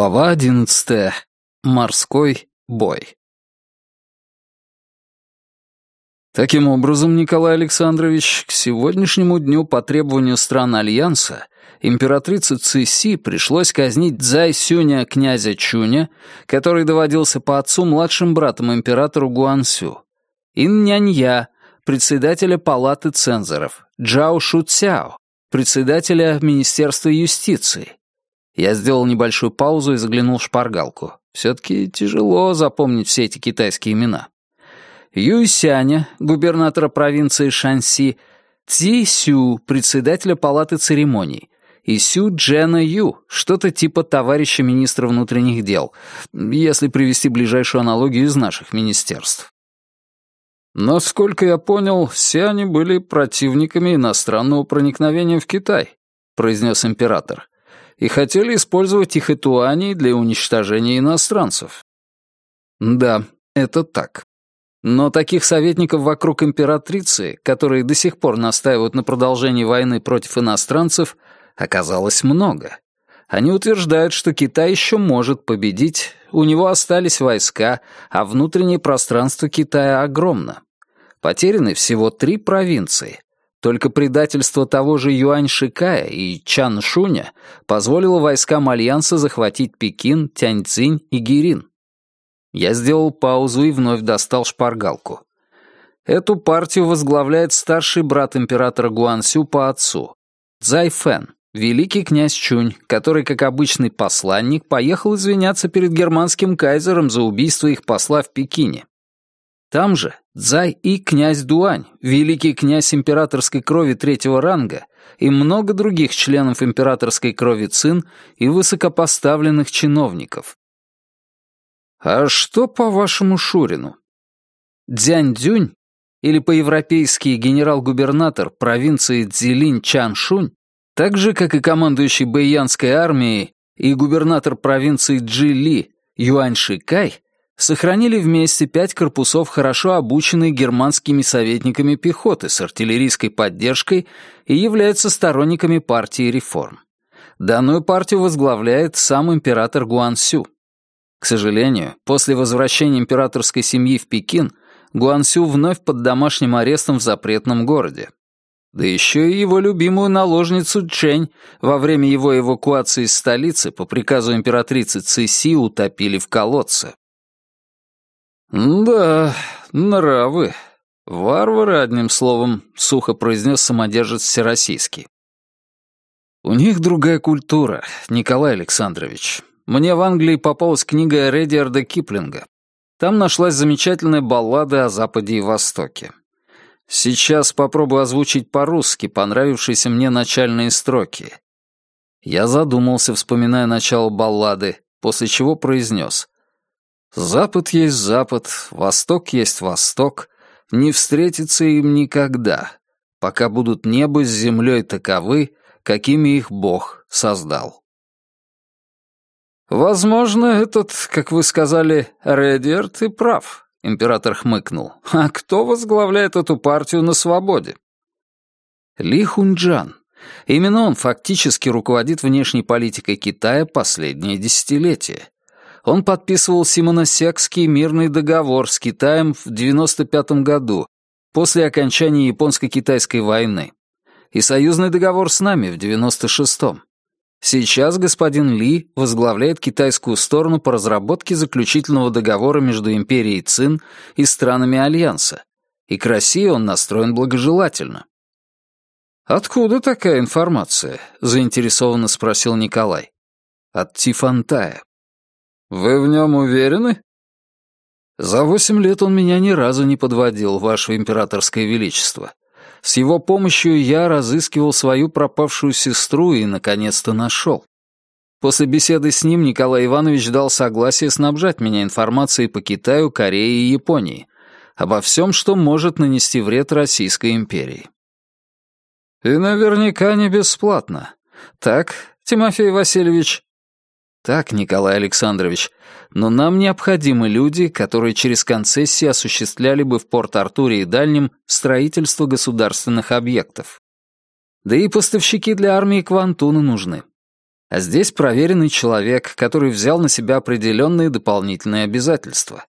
Глава одиннадцатая. Морской бой. Таким образом, Николай Александрович, к сегодняшнему дню по требованию стран Альянса императрице Циси пришлось казнить Цзай Сюня князя Чуня, который доводился по отцу младшим братом императору Гуансю, Ин Нянья, председателя палаты цензоров, Джао Шу Цяо, председателя Министерства юстиции, я сделал небольшую паузу и заглянул в шпаргалку. Все-таки тяжело запомнить все эти китайские имена. Юй Сяня, губернатора провинции Шанси, Ци Сю, председателя палаты церемоний, и Сю Джена Ю, что-то типа товарища министра внутренних дел, если привести ближайшую аналогию из наших министерств. Насколько я понял, все они были противниками иностранного проникновения в Китай, произнес император и хотели использовать их Этуани для уничтожения иностранцев. Да, это так. Но таких советников вокруг императрицы, которые до сих пор настаивают на продолжении войны против иностранцев, оказалось много. Они утверждают, что Китай еще может победить, у него остались войска, а внутреннее пространство Китая огромно. Потеряны всего три провинции, только предательство того же Юань Шикая и Чан Шуня позволило войскам Альянса захватить Пекин, Тяньцзинь и Гирин. Я сделал паузу и вновь достал шпаргалку. Эту партию возглавляет старший брат императора Гуансю по отцу, Цзай Фэн, великий князь Чунь, который, как обычный посланник, поехал извиняться перед германским кайзером за убийство их посла в Пекине. Там же Цзай и князь Дуань, великий князь императорской крови третьего ранга, и много других членов императорской крови Цин и высокопоставленных чиновников. А что по вашему Шурину? Дзянь Дзюнь, или по-европейски генерал-губернатор провинции Цзилинь Чаншунь, так же, как и командующий Бэйянской армией и губернатор провинции Джили Юань Шикай, сохранили вместе пять корпусов хорошо обученной германскими советниками пехоты с артиллерийской поддержкой и являются сторонниками партии реформ. Данную партию возглавляет сам император Гуансю. К сожалению, после возвращения императорской семьи в Пекин Гуансю вновь под домашним арестом в запретном городе. Да еще и его любимую наложницу Чэнь во время его эвакуации из столицы по приказу императрицы Циси утопили в колодце. «Да, нравы. Варвары, одним словом», — сухо произнес самодержец Всероссийский. «У них другая культура, Николай Александрович. Мне в Англии попалась книга Редиарда Киплинга. Там нашлась замечательная баллада о Западе и Востоке. Сейчас попробую озвучить по-русски понравившиеся мне начальные строки. Я задумался, вспоминая начало баллады, после чего произнес. Запад есть Запад, Восток есть Восток, не встретится им никогда, пока будут небо с землей таковы, какими их Бог создал. «Возможно, этот, как вы сказали, Редиард и прав», — император хмыкнул. «А кто возглавляет эту партию на свободе?» Ли Хунджан. Именно он фактически руководит внешней политикой Китая последнее десятилетие он подписывал Симоносекский мирный договор с Китаем в 95 году, после окончания Японско-Китайской войны, и союзный договор с нами в 96-м. Сейчас господин Ли возглавляет китайскую сторону по разработке заключительного договора между империей Цин и странами Альянса, и к России он настроен благожелательно. «Откуда такая информация?» — заинтересованно спросил Николай. «От Тифантая. «Вы в нем уверены?» «За восемь лет он меня ни разу не подводил, Ваше Императорское Величество. С его помощью я разыскивал свою пропавшую сестру и, наконец-то, нашел. После беседы с ним Николай Иванович дал согласие снабжать меня информацией по Китаю, Корее и Японии, обо всем, что может нанести вред Российской империи. И наверняка не бесплатно. Так, Тимофей Васильевич, так, Николай Александрович, но нам необходимы люди, которые через концессии осуществляли бы в Порт-Артуре и Дальнем строительство государственных объектов. Да и поставщики для армии Квантуна нужны. А здесь проверенный человек, который взял на себя определенные дополнительные обязательства.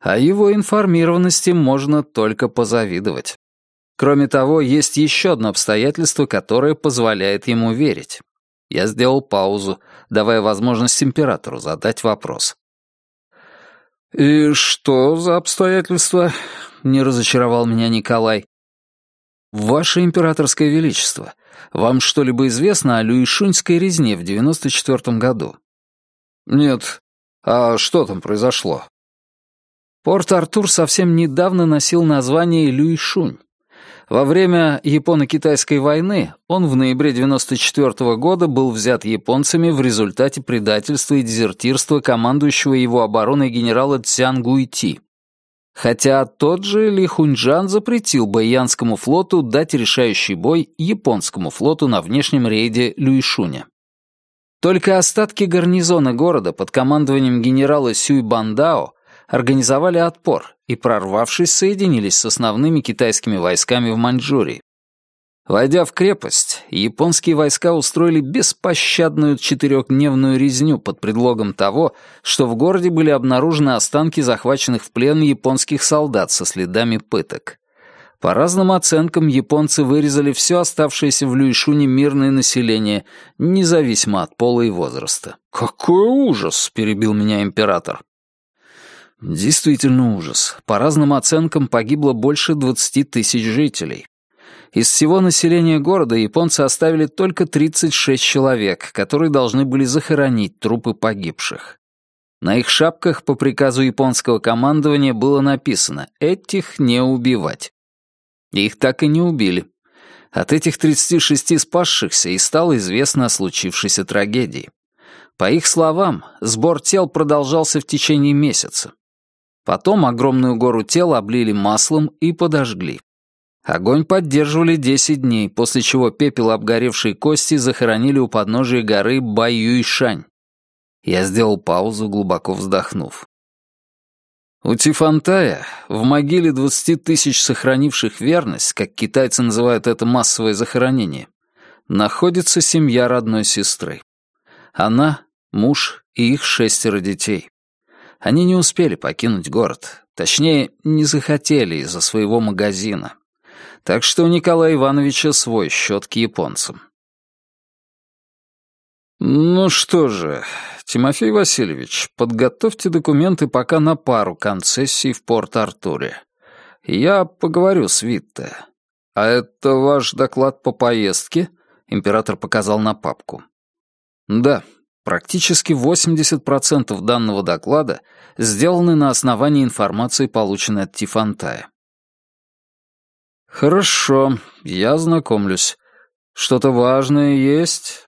А его информированности можно только позавидовать. Кроме того, есть еще одно обстоятельство, которое позволяет ему верить. Я сделал паузу, давая возможность императору задать вопрос. «И что за обстоятельства?» — не разочаровал меня Николай. «Ваше императорское величество, вам что-либо известно о Люишуньской резне в 94 году?» «Нет. А что там произошло?» Порт-Артур совсем недавно носил название Люишунь. Во время Японо-Китайской войны он в ноябре 1994 года был взят японцами в результате предательства и дезертирства командующего его обороной генерала Цян Гуйти. Хотя тот же Ли Хуньчжан запретил Бэйянскому флоту дать решающий бой японскому флоту на внешнем рейде Люишуня. Только остатки гарнизона города под командованием генерала Сюй Бандао организовали отпор и, прорвавшись, соединились с основными китайскими войсками в Маньчжурии. Войдя в крепость, японские войска устроили беспощадную четырехдневную резню под предлогом того, что в городе были обнаружены останки захваченных в плен японских солдат со следами пыток. По разным оценкам, японцы вырезали все оставшееся в Люишуне мирное население, независимо от пола и возраста. «Какой ужас!» — перебил меня император. Действительно ужас. По разным оценкам погибло больше 20 тысяч жителей. Из всего населения города японцы оставили только 36 человек, которые должны были захоронить трупы погибших. На их шапках по приказу японского командования было написано «этих не убивать». Их так и не убили. От этих 36 спасшихся и стало известно о случившейся трагедии. По их словам, сбор тел продолжался в течение месяца. Потом огромную гору тел облили маслом и подожгли. Огонь поддерживали 10 дней, после чего пепел обгоревшей кости захоронили у подножия горы Баюйшань. Я сделал паузу, глубоко вздохнув. У Тифантая в могиле 20 тысяч сохранивших верность, как китайцы называют это массовое захоронение, находится семья родной сестры. Она, муж и их шестеро детей. Они не успели покинуть город. Точнее, не захотели из-за своего магазина. Так что у Николая Ивановича свой счет к японцам. «Ну что же, Тимофей Васильевич, подготовьте документы пока на пару концессий в Порт-Артуре. Я поговорю с Витте. А это ваш доклад по поездке?» Император показал на папку. «Да, Практически 80% данного доклада сделаны на основании информации, полученной от Тифантая. «Хорошо, я знакомлюсь. Что-то важное есть?»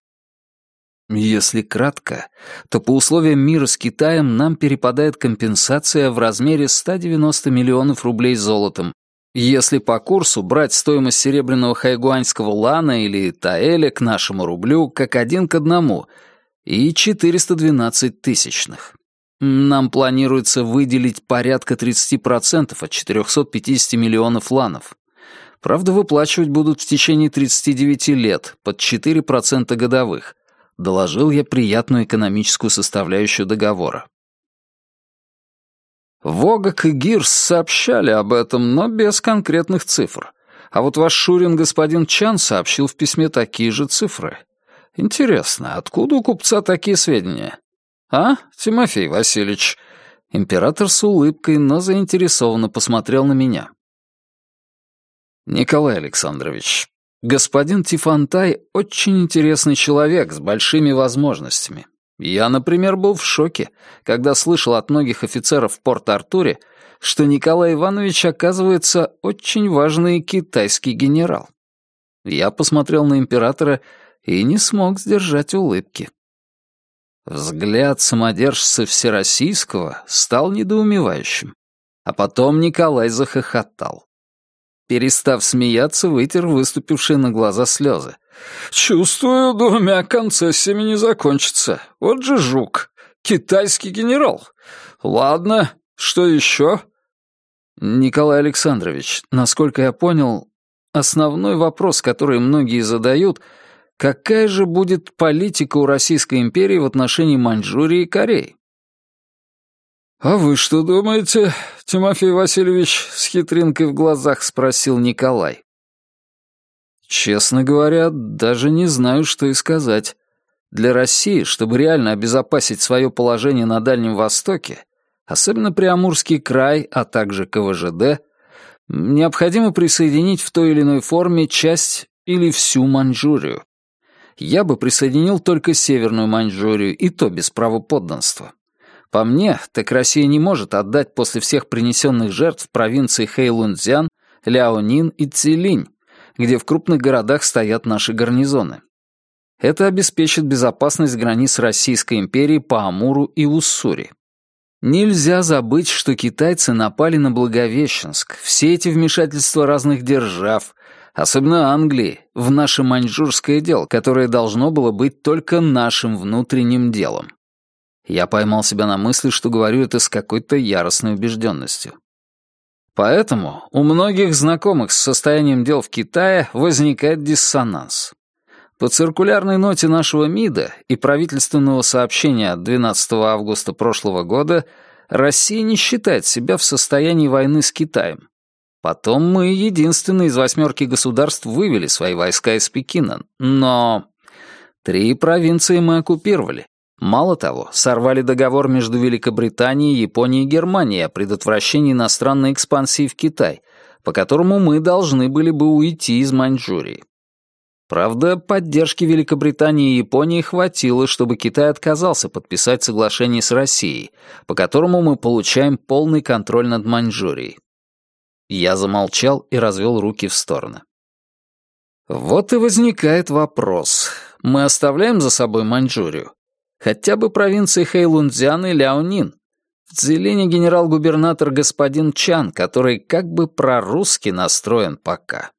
Если кратко, то по условиям мира с Китаем нам перепадает компенсация в размере 190 миллионов рублей золотом. Если по курсу брать стоимость серебряного хайгуаньского лана или таэля к нашему рублю как один к одному — и 412 тысячных. Нам планируется выделить порядка 30% от 450 миллионов ланов. Правда, выплачивать будут в течение 39 лет, под 4% годовых. Доложил я приятную экономическую составляющую договора. Вогак и Гирс сообщали об этом, но без конкретных цифр. А вот ваш Шурин господин Чан сообщил в письме такие же цифры. Интересно, откуда у купца такие сведения? А, Тимофей Васильевич?» Император с улыбкой, но заинтересованно посмотрел на меня. «Николай Александрович, господин Тифантай очень интересный человек с большими возможностями. Я, например, был в шоке, когда слышал от многих офицеров в Порт-Артуре, что Николай Иванович, оказывается, очень важный китайский генерал. Я посмотрел на императора и не смог сдержать улыбки. Взгляд самодержца Всероссийского стал недоумевающим, а потом Николай захохотал. Перестав смеяться, вытер выступившие на глаза слезы. «Чувствую, двумя концессиями не закончится. Вот же жук. Китайский генерал. Ладно, что еще?» «Николай Александрович, насколько я понял, основной вопрос, который многие задают — какая же будет политика у Российской империи в отношении Маньчжурии и Кореи? «А вы что думаете, Тимофей Васильевич?» — с хитринкой в глазах спросил Николай. «Честно говоря, даже не знаю, что и сказать. Для России, чтобы реально обезопасить свое положение на Дальнем Востоке, особенно Приамурский край, а также КВЖД, необходимо присоединить в той или иной форме часть или всю Маньчжурию. Я бы присоединил только Северную Маньчжурию, и то без права подданства. По мне, так Россия не может отдать после всех принесенных жертв провинции Хэйлунцзян, Ляонин и Цилинь, где в крупных городах стоят наши гарнизоны. Это обеспечит безопасность границ Российской империи по Амуру и Уссури. Нельзя забыть, что китайцы напали на Благовещенск. Все эти вмешательства разных держав, особенно Англии, в наше маньчжурское дело, которое должно было быть только нашим внутренним делом. Я поймал себя на мысли, что говорю это с какой-то яростной убежденностью. Поэтому у многих знакомых с состоянием дел в Китае возникает диссонанс. По циркулярной ноте нашего МИДа и правительственного сообщения от 12 августа прошлого года Россия не считает себя в состоянии войны с Китаем. Потом мы единственные из восьмерки государств вывели свои войска из Пекина, но три провинции мы оккупировали. Мало того, сорвали договор между Великобританией, Японией и Германией о предотвращении иностранной экспансии в Китай, по которому мы должны были бы уйти из Маньчжурии. Правда, поддержки Великобритании и Японии хватило, чтобы Китай отказался подписать соглашение с Россией, по которому мы получаем полный контроль над Маньчжурией. Я замолчал и развел руки в стороны. Вот и возникает вопрос. Мы оставляем за собой Маньчжурию? Хотя бы провинции Хэйлунцзян и Ляонин. В Цзилине генерал-губернатор господин Чан, который как бы прорусски настроен пока.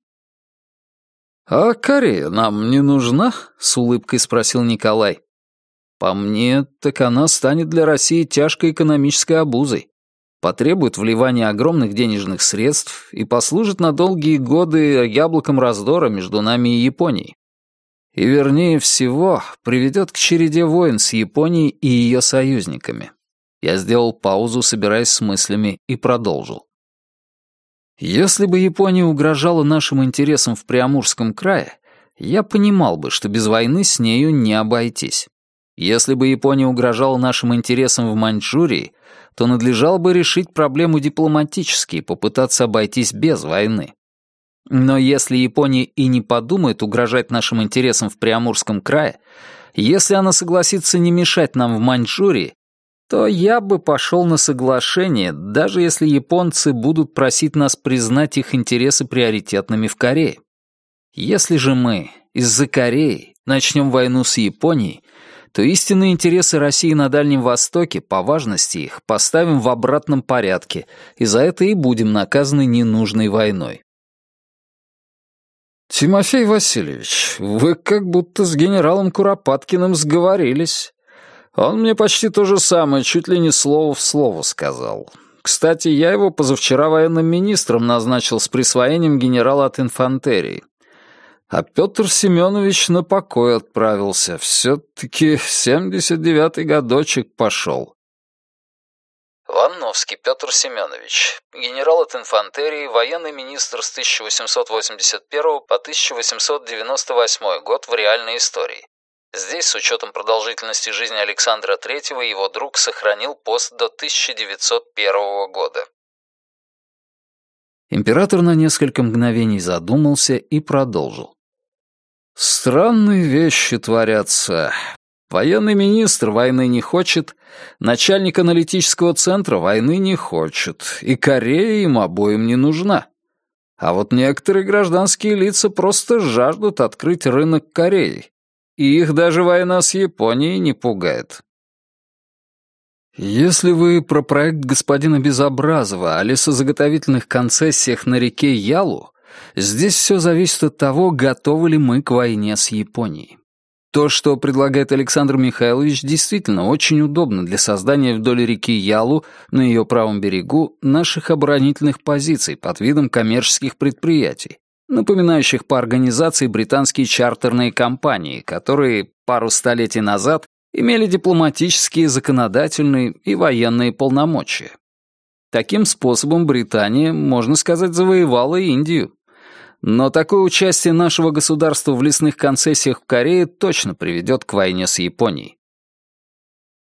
«А Корея нам не нужна?» — с улыбкой спросил Николай. «По мне, так она станет для России тяжкой экономической обузой, потребует вливания огромных денежных средств и послужит на долгие годы яблоком раздора между нами и Японией. И, вернее всего, приведет к череде войн с Японией и ее союзниками». Я сделал паузу, собираясь с мыслями, и продолжил. Если бы Япония угрожала нашим интересам в Приамурском крае, я понимал бы, что без войны с нею не обойтись. Если бы Япония угрожала нашим интересам в Маньчжурии, то надлежало бы решить проблему дипломатически и попытаться обойтись без войны. Но если Япония и не подумает угрожать нашим интересам в Приамурском крае, если она согласится не мешать нам в Маньчжурии, то я бы пошел на соглашение, даже если японцы будут просить нас признать их интересы приоритетными в Корее. Если же мы из-за Кореи начнем войну с Японией, то истинные интересы России на Дальнем Востоке по важности их поставим в обратном порядке, и за это и будем наказаны ненужной войной. «Тимофей Васильевич, вы как будто с генералом Куропаткиным сговорились», он мне почти то же самое, чуть ли не слово в слово сказал. Кстати, я его позавчера военным министром назначил с присвоением генерала от инфантерии. А Петр Семенович на покой отправился. Все-таки 79-й годочек пошел. Ванновский Петр Семенович, генерал от инфантерии, военный министр с 1881 по 1898 год в реальной истории. Здесь, с учетом продолжительности жизни Александра III, его друг сохранил пост до 1901 года. Император на несколько мгновений задумался и продолжил. «Странные вещи творятся. Военный министр войны не хочет, начальник аналитического центра войны не хочет, и Корея им обоим не нужна. А вот некоторые гражданские лица просто жаждут открыть рынок Кореи, и их даже война с Японией не пугает. Если вы про проект господина Безобразова о лесозаготовительных концессиях на реке Ялу, здесь все зависит от того, готовы ли мы к войне с Японией. То, что предлагает Александр Михайлович, действительно очень удобно для создания вдоль реки Ялу, на ее правом берегу, наших оборонительных позиций под видом коммерческих предприятий, напоминающих по организации британские чартерные компании, которые пару столетий назад имели дипломатические, законодательные и военные полномочия. Таким способом Британия, можно сказать, завоевала Индию. Но такое участие нашего государства в лесных концессиях в Корее точно приведет к войне с Японией.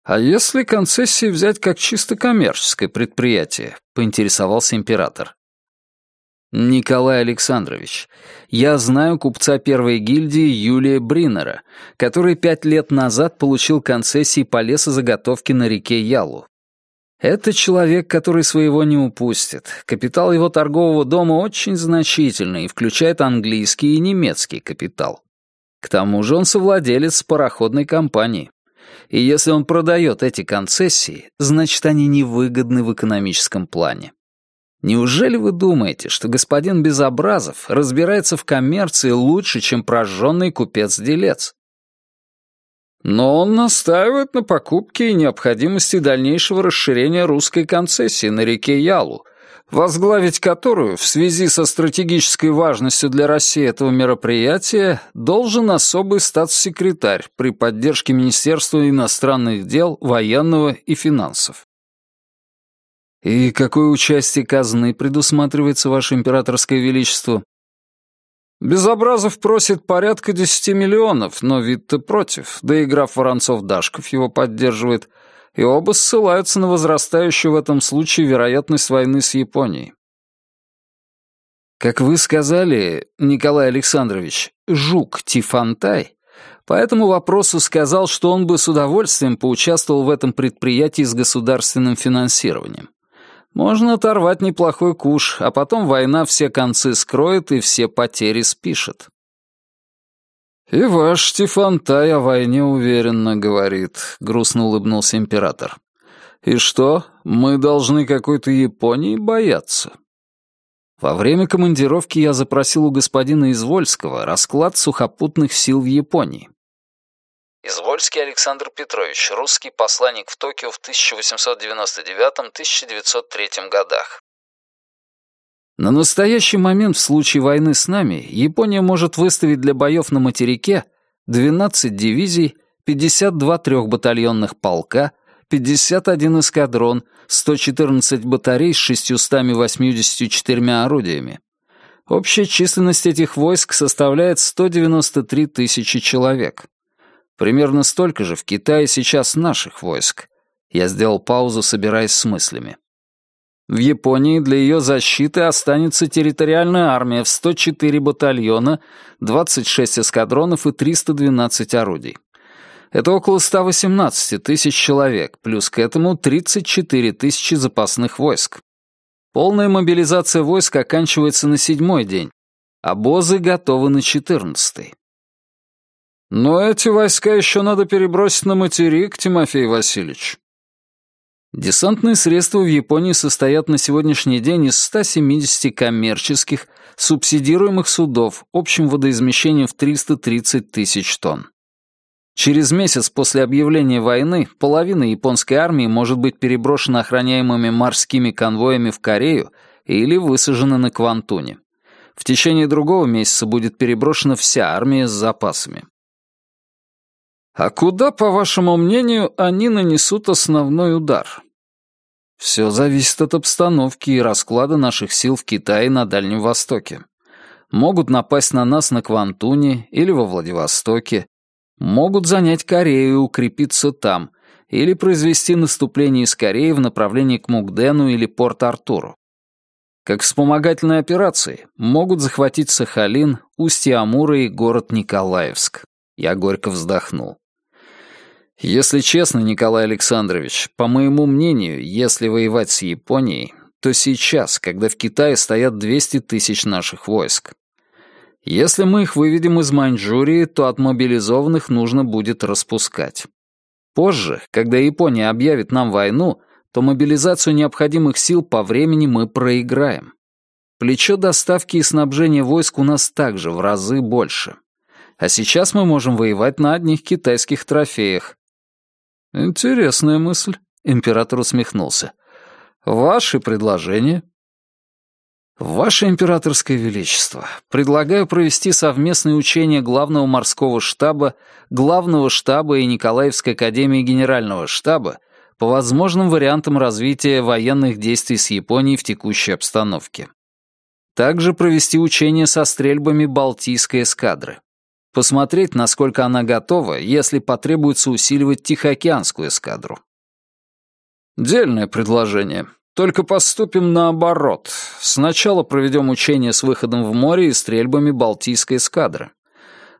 «А если концессии взять как чисто коммерческое предприятие?» — поинтересовался император. «Николай Александрович, я знаю купца первой гильдии Юлия Бринера, который пять лет назад получил концессии по лесозаготовке на реке Ялу. Это человек, который своего не упустит. Капитал его торгового дома очень значительный и включает английский и немецкий капитал. К тому же он совладелец пароходной компании. И если он продает эти концессии, значит, они невыгодны в экономическом плане. Неужели вы думаете, что господин Безобразов разбирается в коммерции лучше, чем прожженный купец-делец? Но он настаивает на покупке и необходимости дальнейшего расширения русской концессии на реке Ялу, возглавить которую в связи со стратегической важностью для России этого мероприятия должен особый статс-секретарь при поддержке Министерства иностранных дел, военного и финансов. «И какое участие казны предусматривается, Ваше Императорское Величество?» Безобразов просит порядка десяти миллионов, но вид-то против, да и граф Воронцов-Дашков его поддерживает, и оба ссылаются на возрастающую в этом случае вероятность войны с Японией. Как вы сказали, Николай Александрович, жук Тифантай по этому вопросу сказал, что он бы с удовольствием поучаствовал в этом предприятии с государственным финансированием. Можно оторвать неплохой куш, а потом война все концы скроет и все потери спишет. «И ваш Стефантай о войне уверенно говорит», — грустно улыбнулся император. «И что, мы должны какой-то Японии бояться?» Во время командировки я запросил у господина Извольского расклад сухопутных сил в Японии. Извольский Александр Петрович, русский посланник в Токио в 1899-1903 годах. На настоящий момент в случае войны с нами Япония может выставить для боев на материке 12 дивизий, 52 трехбатальонных полка, 51 эскадрон, 114 батарей с 684 орудиями. Общая численность этих войск составляет 193 тысячи человек. Примерно столько же в Китае сейчас наших войск. Я сделал паузу, собираясь с мыслями. В Японии для ее защиты останется территориальная армия в 104 батальона, 26 эскадронов и 312 орудий. Это около 118 тысяч человек, плюс к этому 34 тысячи запасных войск. Полная мобилизация войск оканчивается на седьмой день. Обозы готовы на четырнадцатый. Но эти войска еще надо перебросить на материк, Тимофей Васильевич. Десантные средства в Японии состоят на сегодняшний день из 170 коммерческих, субсидируемых судов общим водоизмещением в 330 тысяч тонн. Через месяц после объявления войны половина японской армии может быть переброшена охраняемыми морскими конвоями в Корею или высажена на Квантуне. В течение другого месяца будет переброшена вся армия с запасами. А куда, по вашему мнению, они нанесут основной удар? Все зависит от обстановки и расклада наших сил в Китае на Дальнем Востоке. Могут напасть на нас на Квантуне или во Владивостоке. Могут занять Корею и укрепиться там, или произвести наступление из Кореи в направлении к Мукдену или Порт-Артуру. Как вспомогательные операции могут захватить Сахалин, устье Амура и город Николаевск. Я горько вздохнул. Если честно, Николай Александрович, по моему мнению, если воевать с Японией, то сейчас, когда в Китае стоят 200 тысяч наших войск. Если мы их выведем из Маньчжурии, то от мобилизованных нужно будет распускать. Позже, когда Япония объявит нам войну, то мобилизацию необходимых сил по времени мы проиграем. Плечо доставки и снабжения войск у нас также в разы больше. А сейчас мы можем воевать на одних китайских трофеях, «Интересная мысль», — император усмехнулся. «Ваши предложения?» Ваше императорское величество, предлагаю провести совместные учения главного морского штаба, главного штаба и Николаевской академии генерального штаба по возможным вариантам развития военных действий с Японией в текущей обстановке. Также провести учения со стрельбами Балтийской эскадры. Посмотреть, насколько она готова, если потребуется усиливать Тихоокеанскую эскадру. Дельное предложение. Только поступим наоборот. Сначала проведем учения с выходом в море и стрельбами Балтийской эскадры.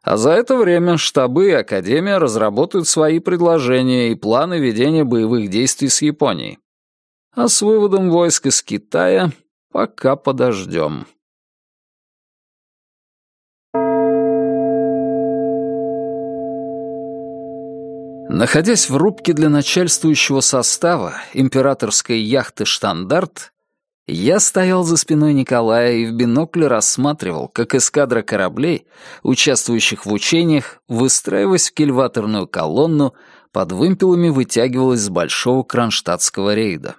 А за это время штабы и Академия разработают свои предложения и планы ведения боевых действий с Японией. А с выводом войск из Китая пока подождем. Находясь в рубке для начальствующего состава императорской яхты «Штандарт», я стоял за спиной Николая и в бинокль рассматривал, как эскадра кораблей, участвующих в учениях, выстраиваясь в кильваторную колонну, под вымпелами вытягивалась с большого кронштадтского рейда.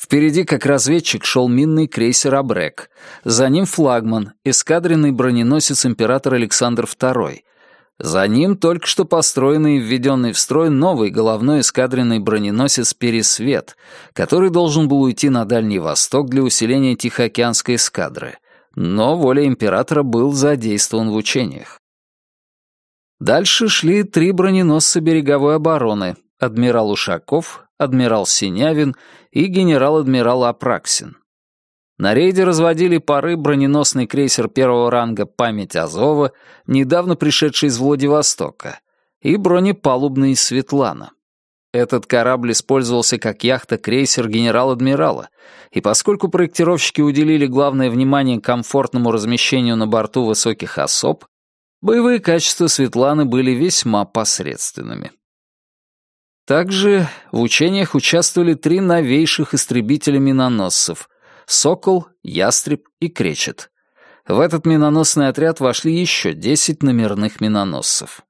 Впереди, как разведчик, шел минный крейсер «Абрек». За ним флагман, эскадренный броненосец император Александр II, за ним только что построенный и введенный в строй новый головной эскадренный броненосец «Пересвет», который должен был уйти на Дальний Восток для усиления Тихоокеанской эскадры, но воля императора был задействован в учениях. Дальше шли три броненосца береговой обороны — адмирал Ушаков, адмирал Синявин и генерал-адмирал Апраксин. На рейде разводили пары броненосный крейсер первого ранга «Память Азова», недавно пришедший из Владивостока, и бронепалубный «Светлана». Этот корабль использовался как яхта-крейсер генерал-адмирала, и поскольку проектировщики уделили главное внимание комфортному размещению на борту высоких особ, боевые качества «Светланы» были весьма посредственными. Также в учениях участвовали три новейших истребителя-миноносцев Сокол, Ястреб и Кречет. В этот миноносный отряд вошли еще 10 номерных миноносцев.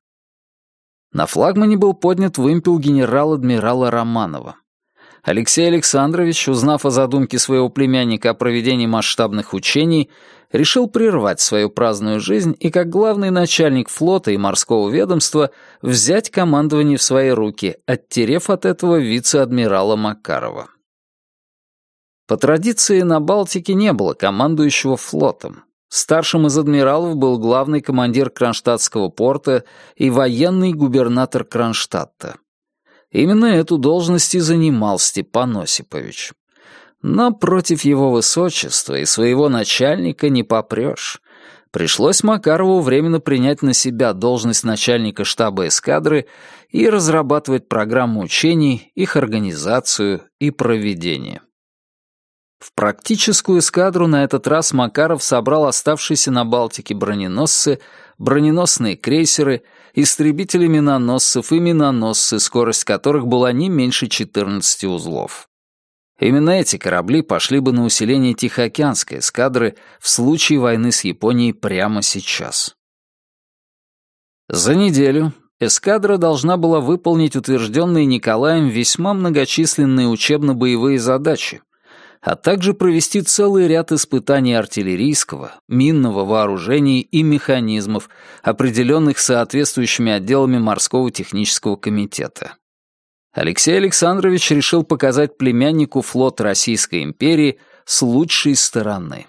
На флагмане был поднят вымпел генерал-адмирала Романова. Алексей Александрович, узнав о задумке своего племянника о проведении масштабных учений, решил прервать свою праздную жизнь и как главный начальник флота и морского ведомства взять командование в свои руки, оттерев от этого вице-адмирала Макарова. По традиции на Балтике не было командующего флотом. Старшим из адмиралов был главный командир Кронштадтского порта и военный губернатор Кронштадта. Именно эту должность и занимал Степан Осипович. Но против его высочества и своего начальника не попрешь. Пришлось Макарову временно принять на себя должность начальника штаба эскадры и разрабатывать программу учений, их организацию и проведение. В практическую эскадру на этот раз Макаров собрал оставшиеся на Балтике броненосцы, броненосные крейсеры, истребители миноносцев и миноносцы, скорость которых была не меньше 14 узлов. Именно эти корабли пошли бы на усиление Тихоокеанской эскадры в случае войны с Японией прямо сейчас. За неделю эскадра должна была выполнить утвержденные Николаем весьма многочисленные учебно-боевые задачи, а также провести целый ряд испытаний артиллерийского, минного вооружения и механизмов, определенных соответствующими отделами морского технического комитета. Алексей Александрович решил показать племяннику флот Российской империи с лучшей стороны.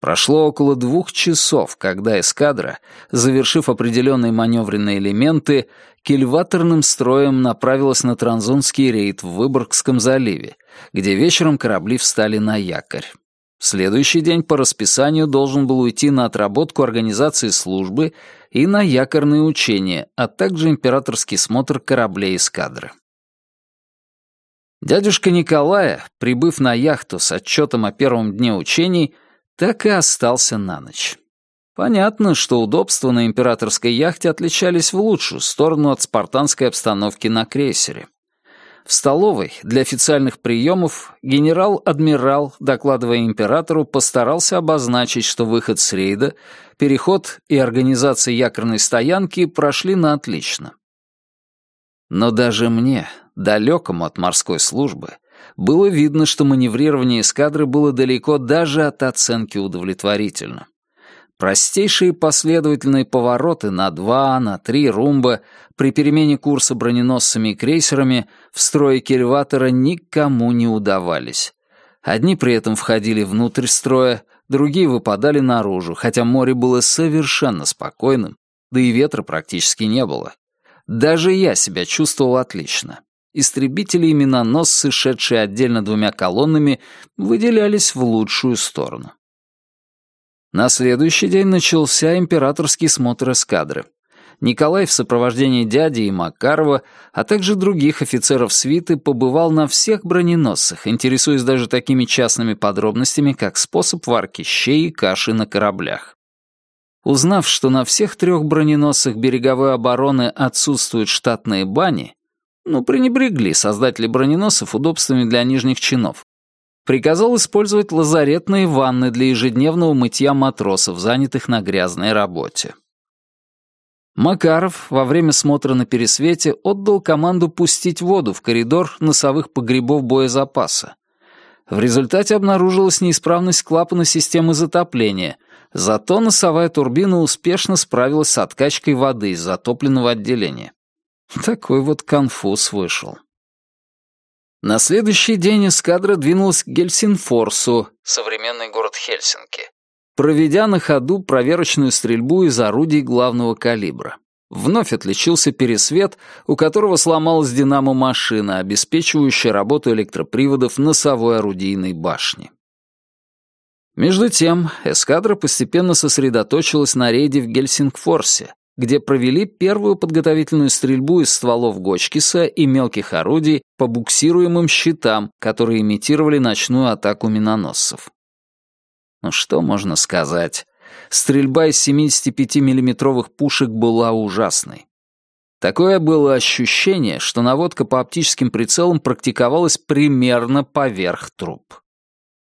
Прошло около двух часов, когда эскадра, завершив определенные маневренные элементы, кильваторным строем направилась на Транзунский рейд в Выборгском заливе, где вечером корабли встали на якорь. Следующий день по расписанию должен был уйти на отработку организации службы и на якорные учения, а также императорский смотр кораблей эскадры. Дядюшка Николая, прибыв на яхту с отчетом о первом дне учений, так и остался на ночь. Понятно, что удобства на императорской яхте отличались в лучшую сторону от спартанской обстановки на крейсере. В столовой для официальных приемов генерал-адмирал, докладывая императору, постарался обозначить, что выход с рейда, переход и организация якорной стоянки прошли на отлично. Но даже мне, далекому от морской службы, было видно, что маневрирование эскадры было далеко даже от оценки удовлетворительно. Простейшие последовательные повороты на два, на три румба при перемене курса броненосцами и крейсерами в строе кельватора никому не удавались. Одни при этом входили внутрь строя, другие выпадали наружу, хотя море было совершенно спокойным, да и ветра практически не было. Даже я себя чувствовал отлично. Истребители и миноносцы, шедшие отдельно двумя колоннами, выделялись в лучшую сторону. На следующий день начался императорский смотр эскадры. Николай в сопровождении дяди и Макарова, а также других офицеров свиты побывал на всех броненосцах, интересуясь даже такими частными подробностями, как способ варки щей и каши на кораблях. Узнав, что на всех трех броненосцах береговой обороны отсутствуют штатные бани, ну, пренебрегли создатели броненосцев удобствами для нижних чинов, приказал использовать лазаретные ванны для ежедневного мытья матросов, занятых на грязной работе. Макаров во время смотра на пересвете отдал команду пустить воду в коридор носовых погребов боезапаса. В результате обнаружилась неисправность клапана системы затопления, зато носовая турбина успешно справилась с откачкой воды из затопленного отделения. Такой вот конфуз вышел. На следующий день эскадра двинулась к Гельсинфорсу, современный город Хельсинки, проведя на ходу проверочную стрельбу из орудий главного калибра. Вновь отличился пересвет, у которого сломалась динамо-машина, обеспечивающая работу электроприводов носовой орудийной башни. Между тем, эскадра постепенно сосредоточилась на рейде в Гельсингфорсе, где провели первую подготовительную стрельбу из стволов Гочкиса и мелких орудий по буксируемым щитам, которые имитировали ночную атаку миноносцев. Ну что можно сказать? Стрельба из 75 миллиметровых пушек была ужасной. Такое было ощущение, что наводка по оптическим прицелам практиковалась примерно поверх труб.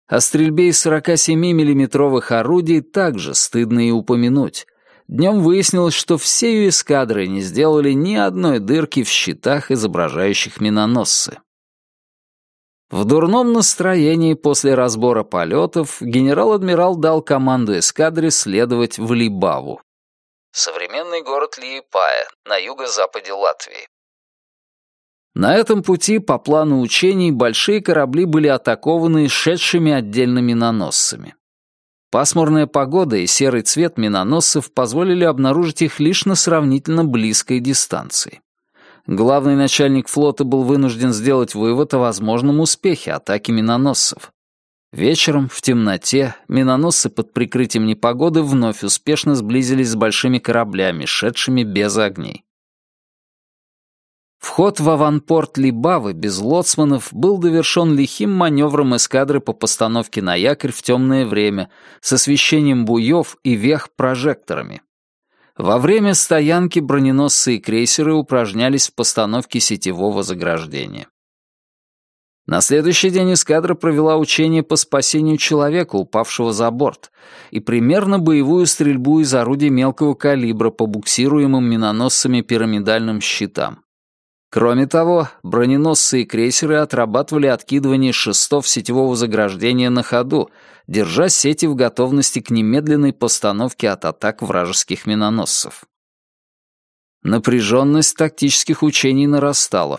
О стрельбе из 47 миллиметровых орудий также стыдно и упомянуть, днем выяснилось, что все ее эскадры не сделали ни одной дырки в щитах, изображающих миноносцы. В дурном настроении после разбора полетов генерал-адмирал дал команду эскадре следовать в Либаву. Современный город Лиепая, на юго-западе Латвии. На этом пути, по плану учений, большие корабли были атакованы шедшими отдельно миноносцами. Пасмурная погода и серый цвет миноносцев позволили обнаружить их лишь на сравнительно близкой дистанции. Главный начальник флота был вынужден сделать вывод о возможном успехе атаки миноносцев. Вечером, в темноте, миноносцы под прикрытием непогоды вновь успешно сблизились с большими кораблями, шедшими без огней. Вход в аванпорт Либавы без лоцманов был довершен лихим маневром эскадры по постановке на якорь в темное время с освещением буев и вех прожекторами. Во время стоянки броненосцы и крейсеры упражнялись в постановке сетевого заграждения. На следующий день эскадра провела учение по спасению человека, упавшего за борт, и примерно боевую стрельбу из орудий мелкого калибра по буксируемым миноносцами пирамидальным щитам. Кроме того, броненосцы и крейсеры отрабатывали откидывание шестов сетевого заграждения на ходу, держа сети в готовности к немедленной постановке от атак вражеских миноносцев. Напряженность тактических учений нарастала.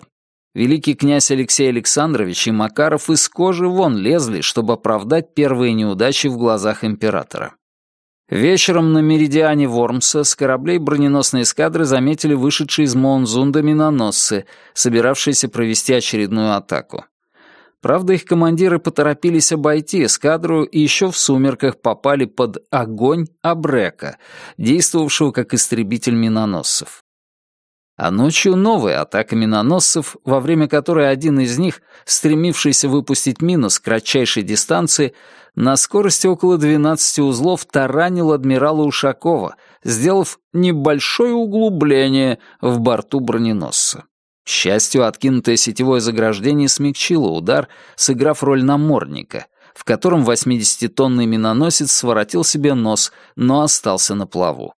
Великий князь Алексей Александрович и Макаров из кожи вон лезли, чтобы оправдать первые неудачи в глазах императора. Вечером на меридиане Вормса с кораблей броненосной эскадры заметили вышедшие из Монзунда миноносцы, собиравшиеся провести очередную атаку. Правда, их командиры поторопились обойти эскадру и еще в сумерках попали под огонь Абрека, действовавшего как истребитель миноносцев. А ночью новая атака миноносцев, во время которой один из них, стремившийся выпустить мину с кратчайшей дистанции, на скорости около 12 узлов таранил адмирала Ушакова, сделав небольшое углубление в борту броненосца. К счастью, откинутое сетевое заграждение смягчило удар, сыграв роль намордника, в котором 80-тонный миноносец своротил себе нос, но остался на плаву.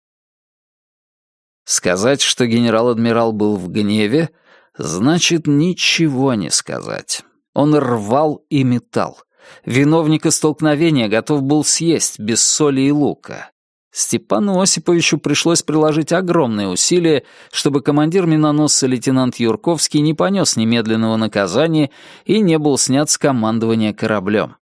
Сказать, что генерал-адмирал был в гневе, значит ничего не сказать. Он рвал и метал. Виновника столкновения готов был съесть без соли и лука. Степану Осиповичу пришлось приложить огромные усилия, чтобы командир миноносца лейтенант Юрковский не понес немедленного наказания и не был снят с командования кораблем.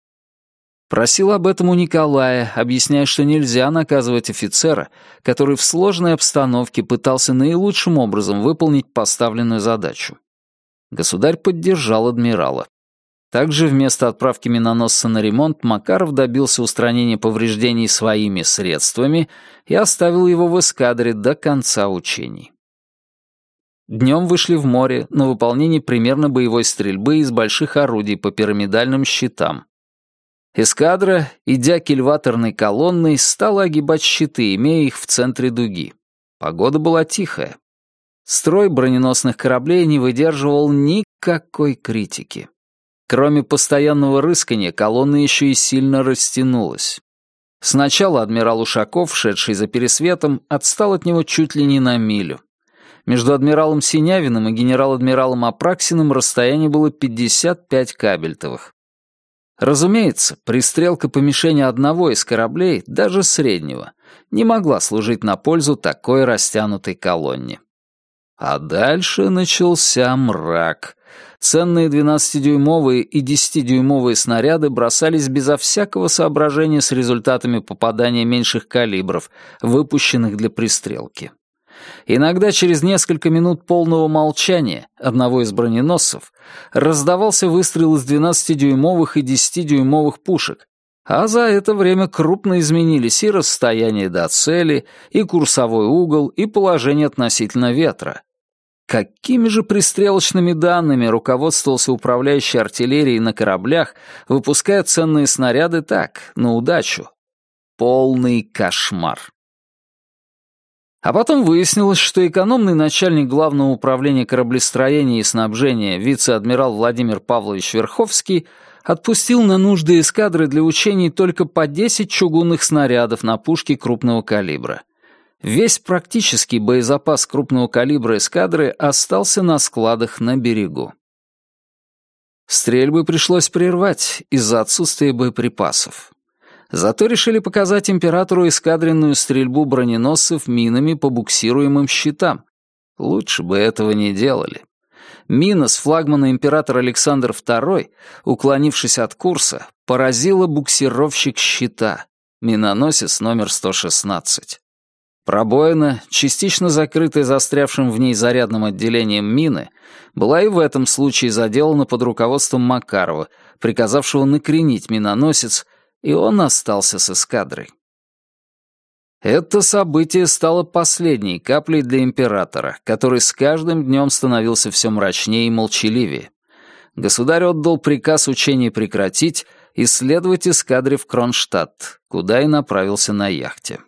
Просил об этом у Николая, объясняя, что нельзя наказывать офицера, который в сложной обстановке пытался наилучшим образом выполнить поставленную задачу. Государь поддержал адмирала. Также вместо отправки миноносца на ремонт Макаров добился устранения повреждений своими средствами и оставил его в эскадре до конца учений. Днем вышли в море на выполнение примерно боевой стрельбы из больших орудий по пирамидальным щитам. Эскадра, идя кильваторной колонной, стала огибать щиты, имея их в центре дуги. Погода была тихая. Строй броненосных кораблей не выдерживал никакой критики. Кроме постоянного рыскания, колонна еще и сильно растянулась. Сначала адмирал Ушаков, шедший за пересветом, отстал от него чуть ли не на милю. Между адмиралом Синявиным и генерал-адмиралом Апраксиным расстояние было 55 кабельтовых. Разумеется, пристрелка по мишени одного из кораблей, даже среднего, не могла служить на пользу такой растянутой колонне. А дальше начался мрак. Ценные 12-дюймовые и 10-дюймовые снаряды бросались безо всякого соображения с результатами попадания меньших калибров, выпущенных для пристрелки. Иногда через несколько минут полного молчания одного из броненосцев раздавался выстрел из 12-дюймовых и 10-дюймовых пушек, а за это время крупно изменились и расстояние до цели, и курсовой угол, и положение относительно ветра. Какими же пристрелочными данными руководствовался управляющий артиллерией на кораблях, выпуская ценные снаряды так, на удачу? Полный кошмар. А потом выяснилось, что экономный начальник Главного управления кораблестроения и снабжения вице-адмирал Владимир Павлович Верховский отпустил на нужды эскадры для учений только по 10 чугунных снарядов на пушки крупного калибра. Весь практический боезапас крупного калибра эскадры остался на складах на берегу. Стрельбы пришлось прервать из-за отсутствия боеприпасов. Зато решили показать императору эскадренную стрельбу броненосцев минами по буксируемым щитам. Лучше бы этого не делали. Мина с флагмана император Александр II, уклонившись от курса, поразила буксировщик щита, миноносец номер 116. Пробоина, частично закрытая застрявшим в ней зарядным отделением мины, была и в этом случае заделана под руководством Макарова, приказавшего накренить миноносец и он остался с эскадрой. Это событие стало последней каплей для императора, который с каждым днем становился все мрачнее и молчаливее. Государь отдал приказ учений прекратить и следовать эскадре в Кронштадт, куда и направился на яхте.